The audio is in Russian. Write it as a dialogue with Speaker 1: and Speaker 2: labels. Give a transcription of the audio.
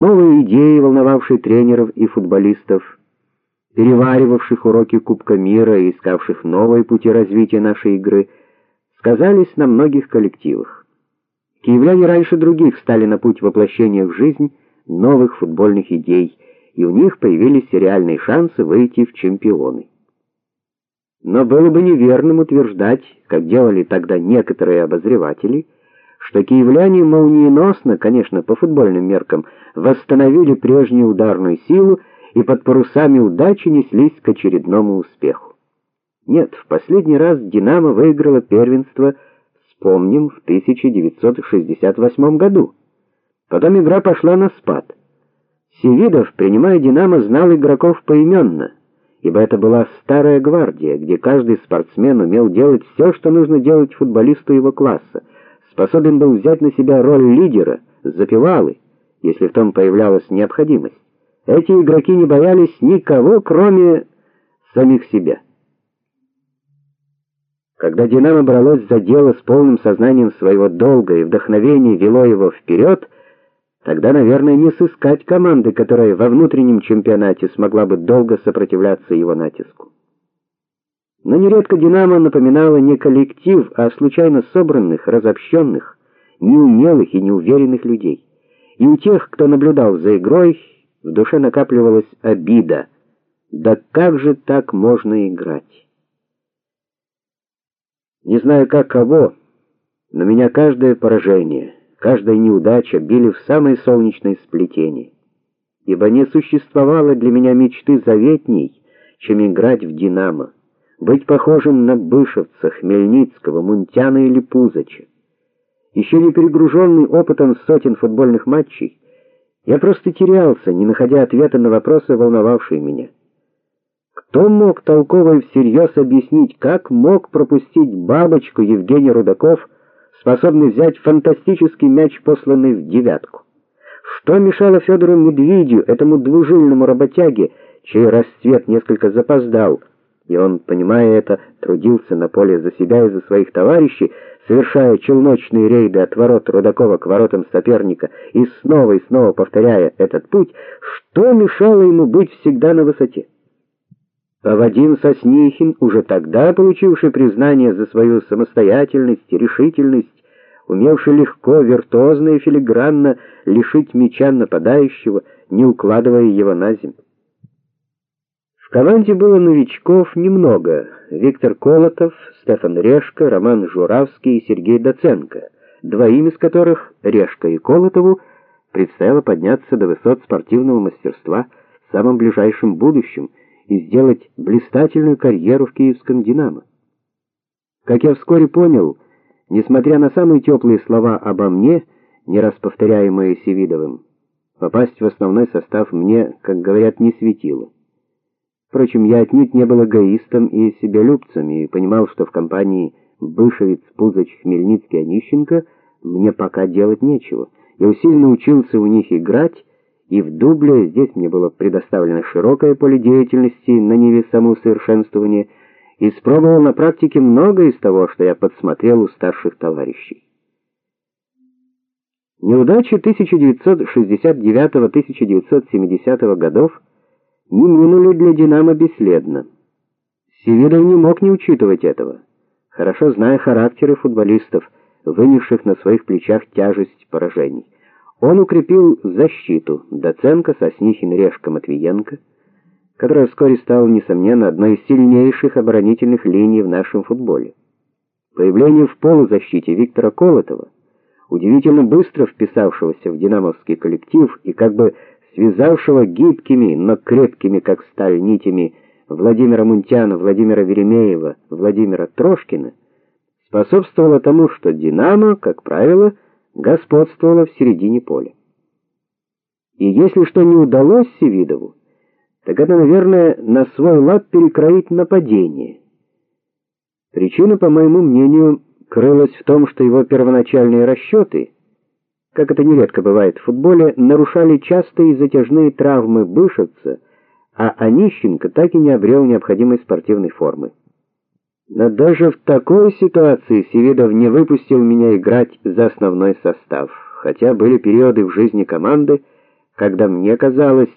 Speaker 1: Новые идеи, волновавшие тренеров и футболистов, переваривавших уроки Кубка мира и искавших новые пути развития нашей игры, сказались на многих коллективах. Киевляне раньше других стали на путь воплощения в жизнь новых футбольных идей, и у них появились реальные шансы выйти в чемпионы. Но было бы неверным утверждать, как делали тогда некоторые обозреватели, что киевляне молниеносно, конечно, по футбольным меркам, восстановили прежнюю ударную силу и под парусами удачи неслись к очередному успеху. Нет, в последний раз Динамо выиграло первенство, вспомним, в 1968 году. Потом игра пошла на спад. Севидов, принимая Динамо, знал игроков поименно, ибо это была старая гвардия, где каждый спортсмен умел делать все, что нужно делать футболисту его класса способен был взять на себя роль лидера, запевалы, если в том появлялась необходимость. Эти игроки не боялись никого, кроме самих себя. Когда Динамо бралось за дело с полным сознанием своего долга и вдохновение вело его вперед, тогда, наверное, не сыскать команды, которая во внутреннем чемпионате смогла бы долго сопротивляться его натиску. Но нередко Динамо напоминало не коллектив, а случайно собранных, разобщенных, неумелых и неуверенных людей. И у тех, кто наблюдал за игрой, в душе накапливалась обида. Да как же так можно играть? Не знаю как кого, но меня каждое поражение, каждая неудача били в самое солнечное сплетение. Ибо не существовало для меня мечты заветней, чем играть в Динамо быть похожим на Бышевца, Хмельницкого, Мунтяна или Пузача. Еще не перегруженный опытом сотен футбольных матчей, я просто терялся, не находя ответа на вопросы, волновавшие меня. Кто мог толково и всерьез объяснить, как мог пропустить бабочку Евгений Рудаков, способный взять фантастический мяч, посланный в девятку? Что мешало Федору Медведю, этому двужильному работяге, чей расцвет несколько запоздал, и он, понимая это, трудился на поле за себя и за своих товарищей, совершая челночные рейды от ворот Рудакова к воротам соперника и снова и снова повторяя этот путь, что мешало ему быть всегда на высоте? Вадим Соснихин, уже тогда получивший признание за свою самостоятельность и решительность, умевший легко, виртуозно и филигранно лишить мяча нападающего, не укладывая его на землю. В команде было новичков немного: Виктор Колотов, Стефан Решка, Роман Журавский и Сергей Доценко, двоим из которых, Решка и Колотову, предстояло подняться до высот спортивного мастерства в самом ближайшем будущем и сделать блистательную карьеру в киевском Динамо. Как я вскоре понял, несмотря на самые теплые слова обо мне, не раз повторяемые Севидовым, попасть в основной состав мне, как говорят, не светило. Впрочем, я отнюдь не был эгоистом и себялюбцем и понимал, что в компании Бышевец, Пузыч, Хмельницкий, Онищенко мне пока делать нечего. Я усиленно учился у них играть, и в дубле здесь мне было предоставлено широкое поле деятельности на ниве самоусовершенствования, и испробовал на практике многое из того, что я подсмотрел у старших товарищей. Неудачи 1969-1970 годов не минули для Динамо бесследно. Севидов не мог не учитывать этого, хорошо зная характеры футболистов, вынесших на своих плечах тяжесть поражений. Он укрепил защиту Доценко, Соснихин, Решка, Матвиенко, которая вскоре стала несомненно одной из сильнейших оборонительных линий в нашем футболе. Появление в полузащите Виктора Колотова, удивительно быстро вписавшегося в динамовский коллектив и как бы связавшего гибкими, но крепкими, как сталь, нитями Владимира Мунтяна, Владимира Веремеева, Владимира Трошкина, способствовало тому, что Динамо, как правило, господствовало в середине поля. И если что не удалось Севидову, так это, наверное, на свой лад перекроить нападение. Причина, по моему мнению, крылась в том, что его первоначальные расчеты — как это нередко бывает в футболе, нарушали частые затяжные травмы Бышевца, а Онищенко так и не обрел необходимой спортивной формы. Но даже в такой ситуации Севидов не выпустил меня играть за основной состав, хотя были периоды в жизни команды, когда мне казалось,